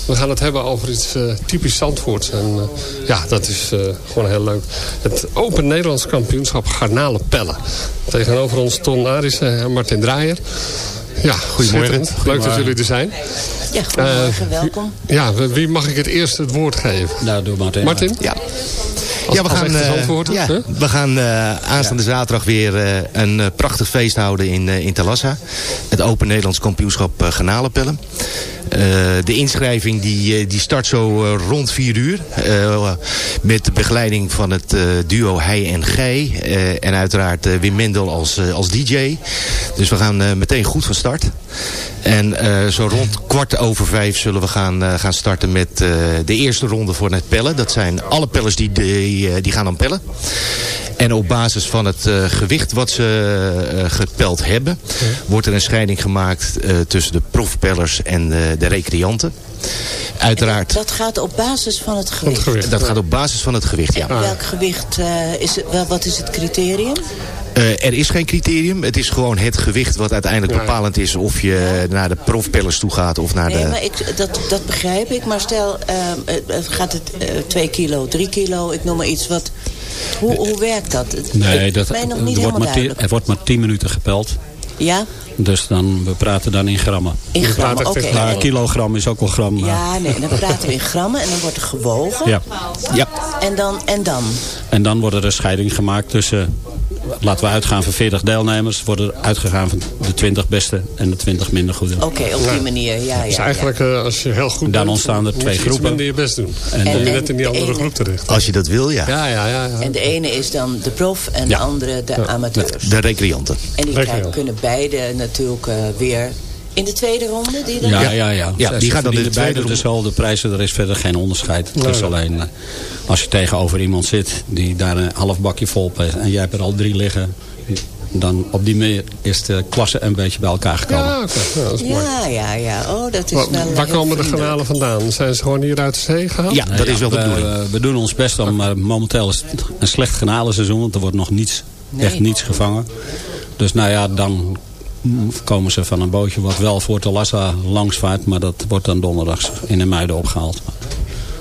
We gaan het hebben over iets eh, typisch Zandvoorts. En eh, ja, dat is eh, gewoon heel leuk. Het Open Nederlands Kampioenschap Garnalenpellen. Tegenover ons Ton Arissen en Martin Draaier. Ja, goedemorgen. Leuk dat jullie er zijn. Ja, goedemorgen, welkom. Ja, wie mag ik het eerst het woord geven? Nou, doe Martin. Martin? Ja. Als- ja, we gaan, ja, hè? we gaan eh, aanstaande zaterdag weer eh, een prachtig feest houden in, in Talassa. Het Open Nederlands Kampioenschap uh, Garnalenpellen. De inschrijving die, die start zo rond 4 uur. met de begeleiding van het duo Hij en Gij. eh, en uiteraard Wim Mendel als, als DJ. Dus we gaan meteen goed van start. En zo rond kwart over vijf zullen we gaan, gaan starten met de eerste ronde voor het pellen. Dat zijn alle pellers die, die, eh, die gaan dan pellen. En op basis van het eh, gewicht wat ze eh, gepeld hebben... wordt er een scheiding gemaakt tussen de profpellers en de, de recreanten. Uiteraard. Dat gaat op basis van het gewicht. Dat gaat op basis van het gewicht, ja. En welk gewicht eh, is het, wel, wat is het criterium? Eh, er is geen criterium. Het is gewoon het gewicht wat uiteindelijk bepalend is... of je naar de profpellers toe gaat of naar Nee, de... maar ik, dat, dat begrijp ik. Maar stel, ehm, eh, eh, gaat het eh 2 kilo, 3 kilo, ik noem maar iets. Wat, hoe, hoe werkt dat? Het Nee, is dat, mij nog er, niet wordt maar er wordt maar 10 minuten gepeld. Ja? Dus dan, we praten dan in grammen. In grammen, oké. Maar een kilogram is ook wel gram. maar- Ja, nee, dan praten we in grammen en dan wordt er gewogen. Ja. ja. En dan, en dan? En dan wordt er een scheiding gemaakt tussen, laten we uitgaan van 40 deelnemers. Worden er uitgegaan van de 20 beste en de 20 minder goede. Oké, op die manier, ja, ja. Dus ja. eigenlijk, eh, als je heel goed Dan bent, ontstaan er moet twee je iets groepen. minder je best doen. En, je net in die de andere ene- groep terecht. Als je dat wil, ja. Ja, ja, ja. ja. En de ene is dan de prof en de andere de amateurs. De recreanten. En die kunnen beide natuurlijk eh, weer in de tweede ronde. Die dan Ja, ja, ja. ja. Ja, die gaan dan in de tweede ronde. dezelfde prijzen. Er is verder geen onderscheid. Het is alleen eh, als je tegenover iemand zit die daar een half bakje vol heeft. En jij hebt er al drie liggen. Dan op die manier is de klasse een beetje bij elkaar gekomen. Ja, oké. Ja, dat is mooi. Ja, ja, ja. Oh, dat is Waar, wel waar heel komen de garnalen vandaan? Zijn ze gewoon hier uit de zee gehaald? Ja, dat is wel de we, bedoeling. we- we doen ons best om, maar momenteel is het een slecht granalenseizoen. Want er wordt nog niets, Nee. echt niets gevangen. Dus nou ja, dan komen ze van een bootje wat wel voor Talassa langsvaart. Maar dat wordt dan donderdags in de Muiden opgehaald.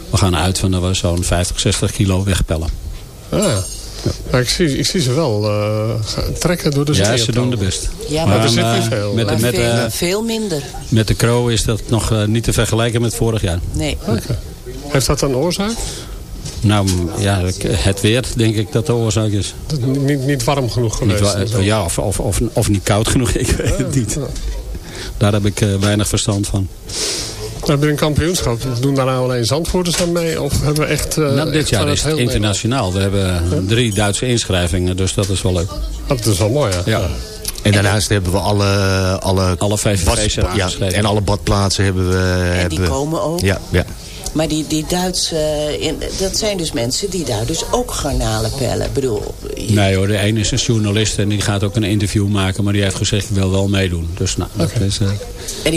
We gaan uit van dat we zo'n 50, 60 kilo wegpellen. Ah. Ja, ik, zie, ik zie ze wel eh, trekken door de zee. Ja, ze doen de best. Ja, maar er zit niet veel. Met, Maar de, met, veel, eh, veel minder. met de Crow is dat nog eh, niet te vergelijken met vorig jaar. Nee. Heeft dat een oorzaak? Nou ja, het weer denk ik dat de oorzaak is. Niet, niet warm genoeg Niet geweest? wa- ja, of, of, of, of niet koud genoeg, (laughs) ik weet het niet. Daar heb ik eh, weinig verstand van. We hebben een kampioenschap. Doen daar nou alleen Zandvoorters aan mee? Of hebben we echt... nou, dit echt jaar van is het heel internationaal. We hebben drie Duitse inschrijvingen, dus dat is wel leuk. Dat is wel mooi, ja. Ja. En daarnaast hebben we alle, alle, Alle ja, aangeschreven. En alle badplaatsen hebben we... En die hebben we- komen ook. Ja, ja. Maar die, die Duitse, eh, in, dat zijn dus mensen die daar dus ook garnalen pellen. Ik bedoel, Nee hoor, de ene is een journalist en die gaat ook een interview maken. Maar die heeft gezegd, ik wil wel meedoen. Dus nou, dat is, eh,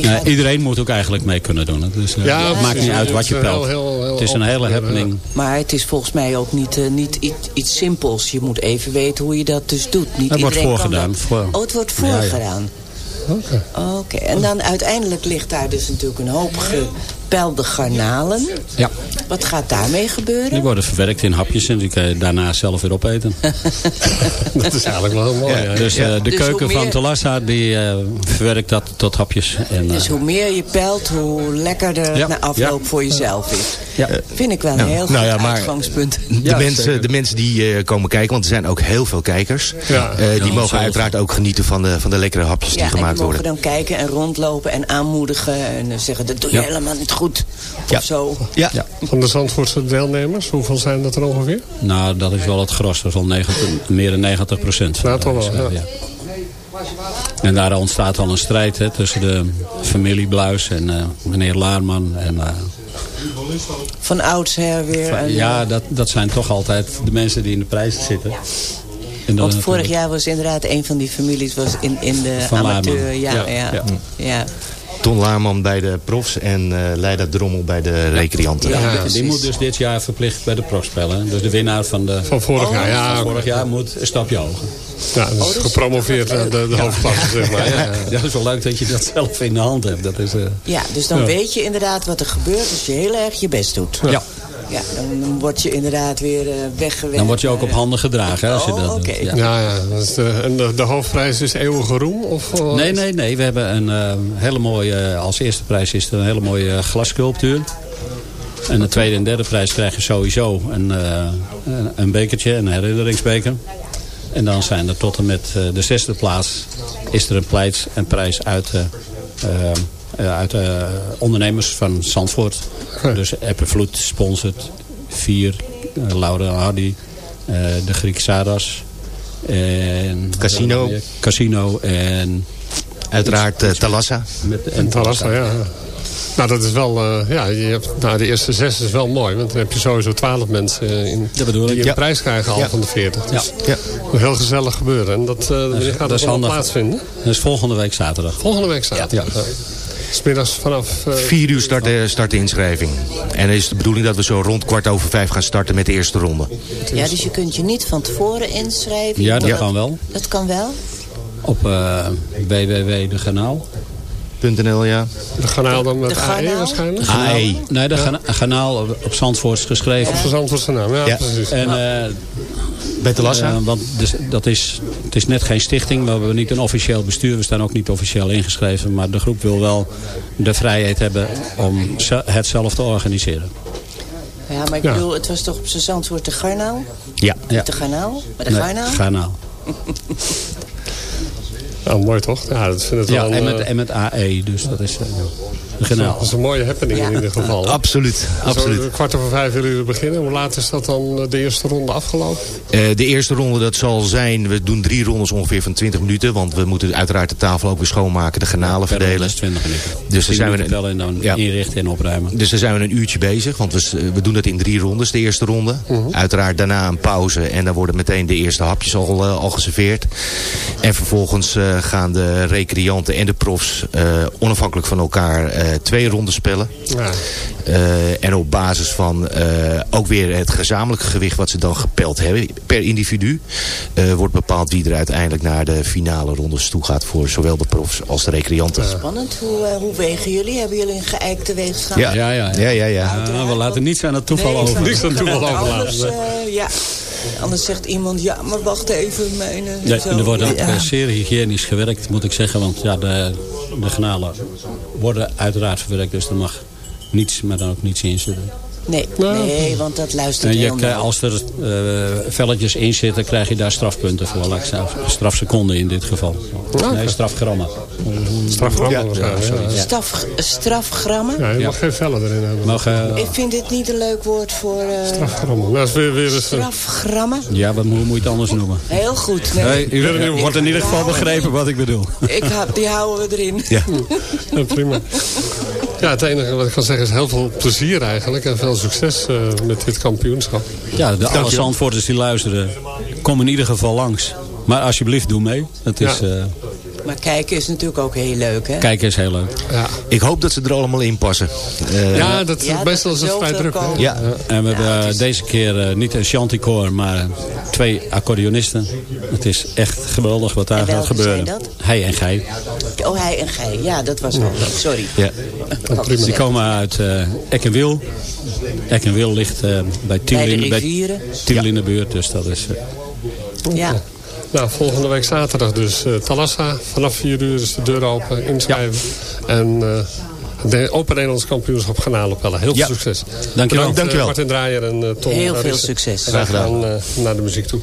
ja, gaat- iedereen moet ook eigenlijk mee kunnen doen. Dus, eh, Ja, het maakt niet uit wat je pelt. heel, heel, heel het is een hele happening. Maar het is volgens mij ook niet, niet iets, iets simpels. Je moet even weten hoe je dat dus doet. Niet Het wordt iedereen kan voorgedaan. dat- Voor- Oh, het wordt Ja, ja. voorgedaan. Oké. Oké, en dan uiteindelijk ligt daar dus natuurlijk een hoop gepelde garnalen. Ja. Wat gaat daarmee gebeuren? Die worden verwerkt in hapjes en die kan je daarna zelf weer opeten. (laughs) Dat is eigenlijk wel heel mooi. Ja, ja. dus eh, de Dus keuken van Talassa die eh, verwerkt dat tot hapjes. En, Dus eh, hoe meer je pelt, hoe lekkerder het Ja. na afloop Ja. voor jezelf is. ja. Vind ik wel een Nou, heel goed nou ja, maar- uitgangspunt. De, Ja, mensen, de mensen die eh, komen kijken, want er zijn ook heel veel kijkers. Ja. eh, die Ja, mogen uiteraard ook genieten van de, van de lekkere hapjes die Ja, en die gemaakt mogen worden. dan kijken en rondlopen en aanmoedigen. En zeggen, dat doe je Ja. helemaal niet goed. Ja. Of zo. Ja. Van de Zandvoortse deelnemers, hoeveel zijn dat er ongeveer? Nou, dat is wel het gros. Dat is al 90, meer dan 90 procent. Ja, toch wel, ja. En daar ontstaat al een strijd hè, tussen de familie Bluis en eh, meneer Laarman. En, eh, Van oudsher weer. een, ja, eh, dat, dat zijn toch altijd de mensen die in de prijzen zitten. Want vorig natuurlijk- jaar was inderdaad een van die families was in, in de Van amateur. Ja, Ja, ja. Ton Laarman bij de profs en eh Leida Drommel bij de recreanten. Ja, die moet dus dit jaar verplicht bij de pro spelen. Dus de winnaar van, de, Van vorig jaar, ja. van vorig jaar moet een stapje hoger. Ja, dat is gepromoveerd, eh, de, de hoofdklasse, zeg maar. Ja, ja. Ja, dat is wel leuk dat je dat zelf in de hand hebt. Dat is, eh, Ja, dus dan Ja. weet je inderdaad wat er gebeurt als je heel erg je best doet. ja. Ja, dan, dan word je inderdaad weer eh weggewerkt. Dan word je ook op handen gedragen hè, als je Oh, dat oké. doet. Ja. Ja, ja. Dat is de, en de, de hoofdprijs is eeuwige roem? Of, eh, Nee, nee, nee. We hebben een eh, hele mooie, eh, als eerste prijs is er een hele mooie eh, glassculptuur. En de tweede en derde prijs krijg je sowieso een, eh, een- bekertje, een herinneringsbeker. En dan zijn er tot en met eh, de zesde plaats is er een, pleits, een prijs uit, eh, eh, eh, uit eh, ondernemers van Zandvoort. Dus Eppervloed sponsort vier, eh, Laura Hardy, eh, de Griek Saras. En, Casino. Casino en Uiteraard eh, Talassa. met, En Talassa, ja. Nou, dat is wel, eh, ja, je hebt, nou, de eerste zes is wel mooi. Want dan heb je sowieso twaalf mensen eh, in, Dat bedoel ik. die een Ja. prijs krijgen al Ja. van de veertig. Dus Ja. een heel gezellig gebeuren. En dat, eh gaat dat dat is allemaal handig. plaatsvinden? Dat is volgende week zaterdag. Volgende week zaterdag. Smiddags vanaf... eh, Vier uur start de, start de inschrijving. En is de bedoeling dat we zo rond kwart over vijf gaan starten met de eerste ronde. Ja, dus je kunt je niet van tevoren inschrijven. Ja, dat kan wel. Dat kan wel? Op uh, www.dekanaal. .nl, ja. de garnaal dan met De AE garnaal? waarschijnlijk? AE. Nee, de gana- kanaal op, op Zandvoorts geschreven. Op naam, ja, Ja. precies. En, eh, Bij want dus, dat is, het is net geen stichting. We hebben niet een officieel bestuur. We staan ook niet officieel ingeschreven. Maar de groep wil wel de vrijheid hebben om het zelf te organiseren. Ja, maar ik Ja. bedoel, het was toch op zijn Zandvoort de Garnaal? Ja. Ja. De Garnaal? Maar de Nee, Garnaal? Garnaal. (laughs) Nou, mooi toch? Ja, dat vind ik Ja, wel en met, eh, en met AE. Dus dat is uh, de Garnaal. dat is een mooie happening Ja. in ieder geval. (laughs) Absoluut. Zo, absoluut. kwart over vijf willen jullie beginnen. Hoe laat is dat dan eh, de eerste ronde afgelopen? Eh, de eerste ronde dat zal zijn, we doen drie rondes ongeveer van 20 minuten. Want we moeten uiteraard de tafel ook weer schoonmaken, de ronde verdelen. is 20 minuten. Dus dan 10 zijn we tellen en dan Ja. inrichten en opruimen. Dus dan zijn we een uurtje bezig, want we, we doen dat in drie rondes, de eerste ronde. Uiteraard daarna een pauze en dan worden meteen de eerste hapjes al, eh, al geserveerd. En vervolgens eh, gaan de recreanten en de profs eh, onafhankelijk van elkaar eh, twee rondes spellen. Ja. Eh, en op basis van eh, ook weer het gezamenlijke gewicht wat ze dan gepeld hebben per individu. eh, wordt bepaald wie er uiteindelijk naar de finale rondes toe gaat voor zowel de profs als de recreanten. Spannend. Hoe, eh, hoe wegen jullie? Hebben jullie een geëikte weegschaal? Ja, ja, ja. ja, ja, Ja, we laten niets aan het toeval Nee, over. (laughs) Niks aan toeval overlaten. Anders, eh, ja. Anders zegt iemand, ja, maar wacht even. Mijn, eh, zo. er wordt ook Ja. eh, zeer hygiënisch gewerkt, moet ik zeggen. Want ja, de, de granalen worden uiteraard verwerkt. Dus er mag niets, maar dan ook niets in zitten. Nee, nee, want dat luistert je heel als er eh, velletjes in zitten, krijg je daar strafpunten voor. Laat ik zeggen, strafseconden in dit geval. Nee, strafgrammen. Strafgrammen Ja, strafgrammen? Ja, je Ja. mag geen vellen erin hebben. Mag, eh, Ik vind dit niet een leuk woord voor eh, Strafgrammen. Nou, dat is weer, weer eens... strafgrammen. ja, wat moet, moet je het anders noemen? Heel goed. Nee, Nee, u wordt in ieder geval begrepen wat ik bedoel. ik, ha- die houden we erin. Ja. ja, prima. Ja, het enige wat ik kan zeggen is heel veel plezier eigenlijk. En veel succes uh, met dit kampioenschap. Ja, de alle Zandvoorters die luisteren, kom in ieder geval langs. Maar alsjeblieft, doe mee. Het is, ja. uh, maar kijken is natuurlijk ook heel leuk, hè? Kijken is heel leuk. Ja. Ik hoop dat ze er allemaal in passen. Uh, ja, dat, ja, meestal is het vrij druk. Ja. En we hebben is... deze keer uh, niet een chanticoor, maar twee accordeonisten. Het is echt geweldig wat daar gaat gebeuren. Dat? Hij en Gij. Oh, hij en Gij. Ja, dat was wel. Sorry. Ja. Die komen uit uh, Eck en Wil. Eck en Wil ligt bij Tiel in, bij Tiel in de buurt. Dus dat is... ja. Nou, volgende week zaterdag dus uh, Talassa. Vanaf 4 uur is de deur open, inschrijven. Ja. En uh, de Open Nederlands kampioenschap Garnalenpellen. Heel veel ja. succes. Dank je wel. Bedankt, uh, Martin Draaier en uh, Tom. Heel veel succes. Graag gedaan. Naar de muziek toe.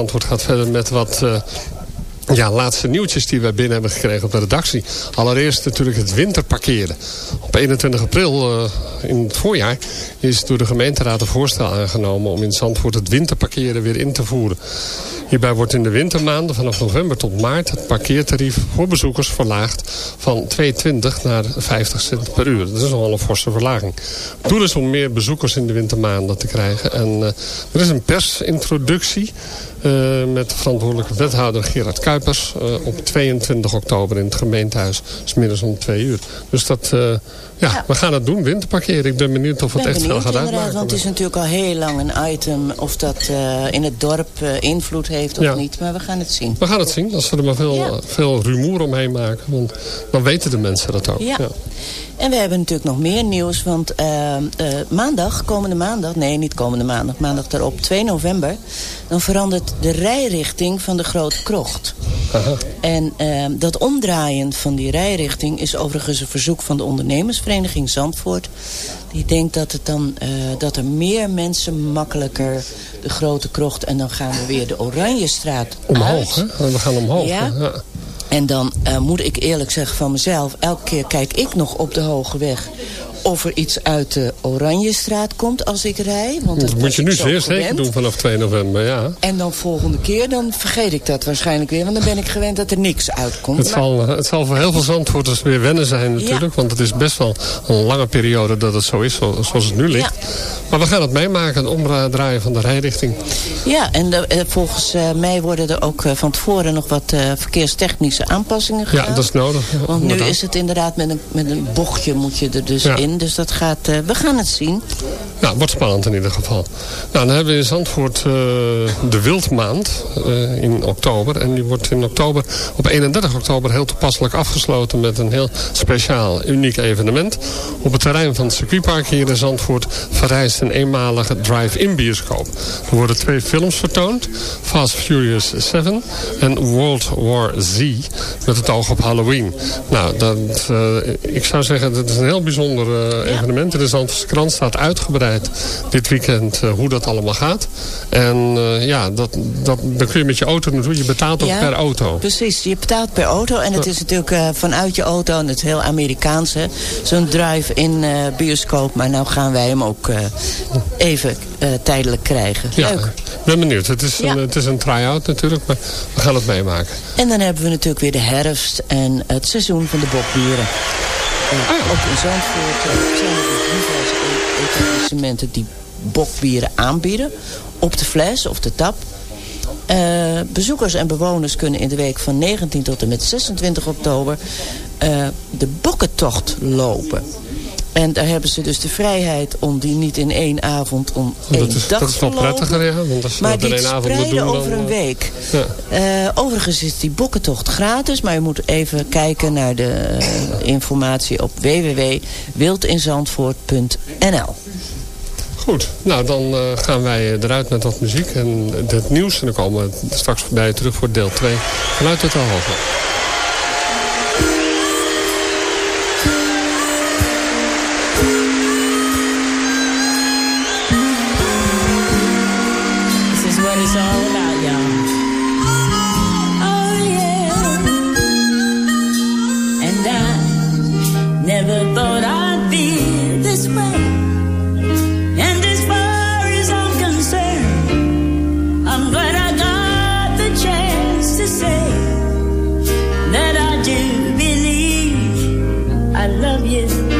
Zandvoort gaat verder met wat uh, ja, laatste nieuwtjes die we binnen hebben gekregen op de redactie. Allereerst natuurlijk het winterparkeren. Op 21 april uh, in het voorjaar is door de gemeenteraad een voorstel aangenomen... om in Zandvoort het winterparkeren weer in te voeren. Hierbij wordt in de wintermaanden vanaf november tot maart het parkeertarief voor bezoekers verlaagd van 2,20 naar 50 cent per uur. Dat is nogal een forse verlaging. Het doel is om meer bezoekers in de wintermaanden te krijgen. En uh, er is een persintroductie uh, met de verantwoordelijke wethouder Gerard Kuipers uh, op 22 oktober in het gemeentehuis. Dat is middags om twee uur. Dus dat, uh, ja, ja, we gaan het doen, winterparkeren. Ik ben benieuwd of het echt veel gaat uitmaken. Want het is natuurlijk al heel lang een item of dat in het dorp invloed heeft of Ja. niet. Maar we gaan het zien. We gaan het zien, als we er maar veel, Ja. veel rumoer omheen maken. Want dan weten de mensen dat ook. Ja. En we hebben natuurlijk nog meer nieuws. Want eh, eh, maandag, komende maandag... Nee, niet komende maandag. Maandag daarop, 2 november... dan verandert de rijrichting van de Grote Krocht. En eh, dat omdraaien van die rijrichting... is overigens een verzoek van de ondernemersvereniging Zandvoort. Die denkt dat, het dan, dat er meer mensen makkelijker de Grote Krocht... en dan gaan we weer de Oranjestraat Omhoog, uit. hè? We gaan omhoog. Ja. En dan eh, moet ik eerlijk zeggen van mezelf... elke keer kijk ik nog op de Hoge Weg... of er iets uit de Oranjestraat komt als ik rij. Want Dat moet je nu zeer zeker doen vanaf 2 november, ja. En dan volgende keer, dan vergeet ik dat waarschijnlijk weer. Want dan ben ik gewend dat er niks uitkomt. Het Maar- zal, het zal voor heel veel Zandvoorters weer wennen zijn natuurlijk. Want het is best wel een lange periode dat het zo is zo- zoals het nu ligt. Maar we gaan het meemaken, het omdraaien van de rijrichting. Ja, en eh, volgens eh, mij worden er ook eh, van tevoren nog wat verkeerstechnische aanpassingen gedaan. Ja, dat is nodig. Want nu is het inderdaad met een, met een bochtje moet je er dus Ja. in. Dus dat gaat, eh, we gaan het zien. Nou, wordt spannend in ieder geval. Nou, dan hebben we in Zandvoort eh, de Wildmaand eh, in oktober. En die wordt in oktober, op 31 oktober heel toepasselijk afgesloten met een heel speciaal, uniek evenement. Op het terrein van het circuitpark hier in Zandvoort verrijst een eenmalige drive-in bioscoop. Er worden twee films vertoond. Fast Furious 7 en World War Z met het oog op Halloween. Nou, dat, ik zou zeggen, dat is een heel bijzonder eh, evenement. In de Zandvoortse krant staat uitgebreid dit weekend eh, hoe dat allemaal gaat. En eh, ja, dat, dat, dan kun je met je auto naartoe. Je betaalt ook Ja, per auto. Precies, je betaalt per auto. En het is natuurlijk vanuit je auto, en het is heel Amerikaans, hè. Zo'n drive-in bioscoop. Maar nou gaan wij hem ook even tijdelijk krijgen. Ja, Leuk. ben benieuwd. Het is, Ja. een, het is een try-out natuurlijk, maar we gaan het meemaken. En dan hebben we natuurlijk weer de herfst en het seizoen van de bokbieren. Eh, Ah, Ook in Zandvoort eh, zijn er diverse e- etablissementen die bokbieren aanbieden. Op de fles of de tap. Eh, bezoekers en bewoners kunnen in de week van 19 tot en met 26 oktober eh, de bokkentocht lopen. En daar hebben ze dus de vrijheid om die niet in één avond om één Dat is, dag dat is wel prettiger, ja. Want als Maar dat in dit één avond moet spreiden doen, over dan, een eh, week. Ja. Eh, overigens is die bokkentocht gratis, maar je moet even kijken naar de eh, informatie op www.wildinzandvoort.nl. Goed, nou dan gaan wij eruit met wat muziek en het nieuws. En dan komen we straks bij je terug voor deel 2 vanuit het Hoogland. I love you.